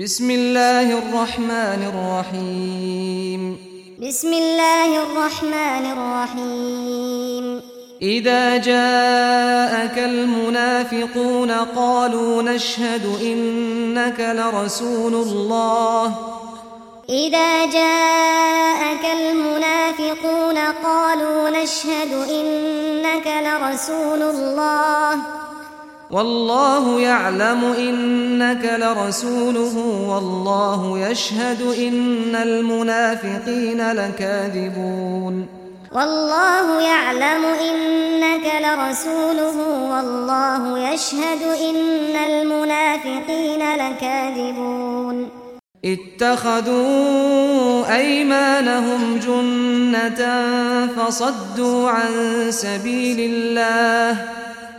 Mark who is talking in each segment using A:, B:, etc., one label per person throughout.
A: بسم الله الرحمن الرحيم
B: بسم الله الرحمن الرحيم
A: إذا جاءك المنافقون قالوا نشهد إنك لرسول الله
B: إذا جاءك المنافقون قالوا نشهد إنك لرسول الله
A: والله يعلم إنك لرسوله والله يشهد إن المنافقين لكاذبون.
B: والله يعلم إنك لرسوله والله يشهد إن المنافقين لكاذبون.
A: اتخذوا أيمانهم جنة فصدوا عن سبيل الله.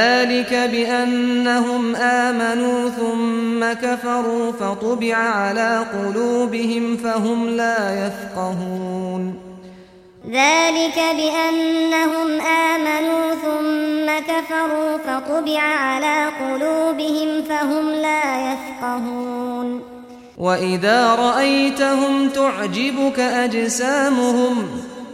A: ذلك بأنهم آمنوا ثم كفروا فطبع على قلوبهم فهم لا يفقهون.
B: ذلك بأنهم آمنوا ثم كفروا فطبع على قلوبهم فهم لا يفقهون.
A: وإذا رأيتهم تعجبك أجسامهم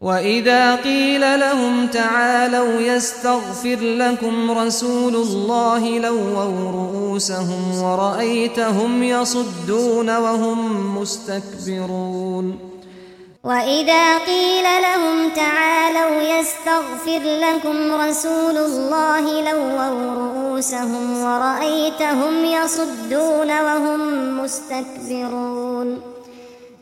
A: وإذا قيل لهم تعالوا يستغفر لكم رسول الله لووا رؤوسهم ورأيتهم يصدون وهم مستكبرون
B: وإذا قيل لهم تعالوا يستغفر لكم رسول الله لووا رؤوسهم ورأيتهم يصدون وهم مستكبرون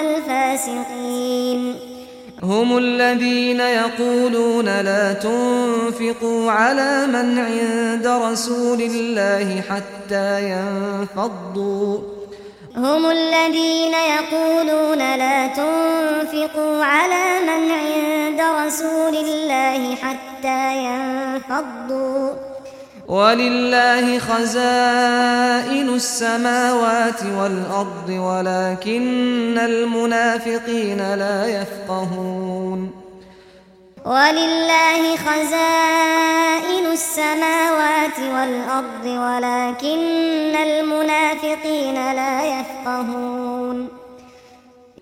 B: الفاسقين
A: هم الذين يقولون لا تنفقوا على من عند رسول الله حتى ينفضوا.
B: هم الذين يقولون لا تنفقوا على من عند رسول الله حتى ينفضوا.
A: ولله خزائن السماوات والأرض ولكن المنافقين لا يفقهون.
B: ولله خزائن السماوات والأرض ولكن المنافقين لا يفقهون.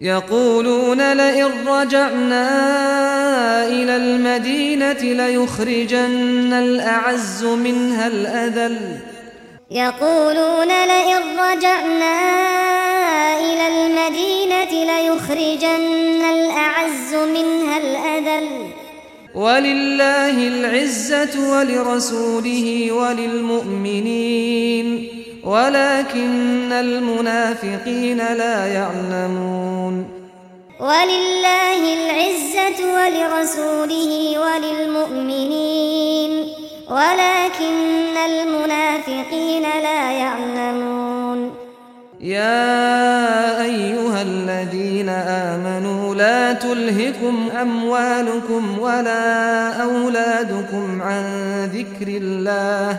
A: يقولون لئن رجعنا إلى المدينة ليخرجن الأعز منها الأذل.
B: يقولون لئن رجعنا إلى المدينة ليخرجن الأعز منها الأذل.
A: ولله العزة ولرسوله وللمؤمنين. ولكن المنافقين لا يعلمون.
B: ولله العزة ولرسوله وللمؤمنين ولكن المنافقين لا يعلمون.
A: يا أيها الذين آمنوا لا تلهكم أموالكم ولا أولادكم عن ذكر الله.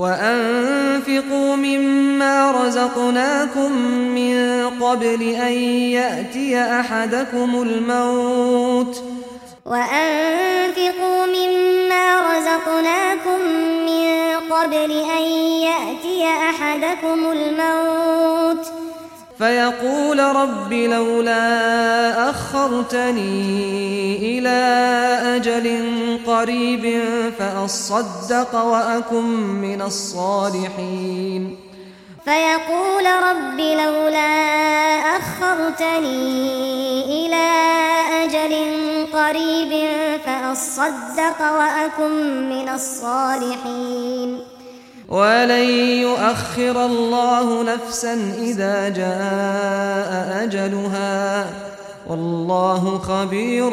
A: وأنفقوا مما رزقناكم من قبل أن يأتي أحدكم الموت.
B: وأنفقوا مما رزقناكم من قبل أن يأتي أحدكم الموت.
A: فيقول رب لولا أخرتني إلى أجل قريب فأصدق وأكن من الصالحين.
B: فيقول رب لولا أخرتني إلى أجل قريب فأصدق وأكن من الصالحين.
A: ولن يؤخر الله نفسا إذا جاء أجلها. والله خبير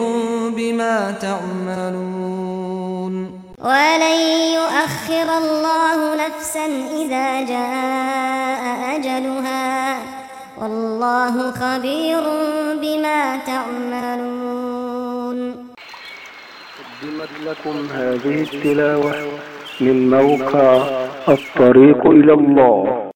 A: بما تعملون.
B: ولن يؤخر الله نفسا إذا جاء أجلها. والله خبير بما تعملون.
C: قدمت لكم هذه التلاوة من موقع الطريق إلى الله.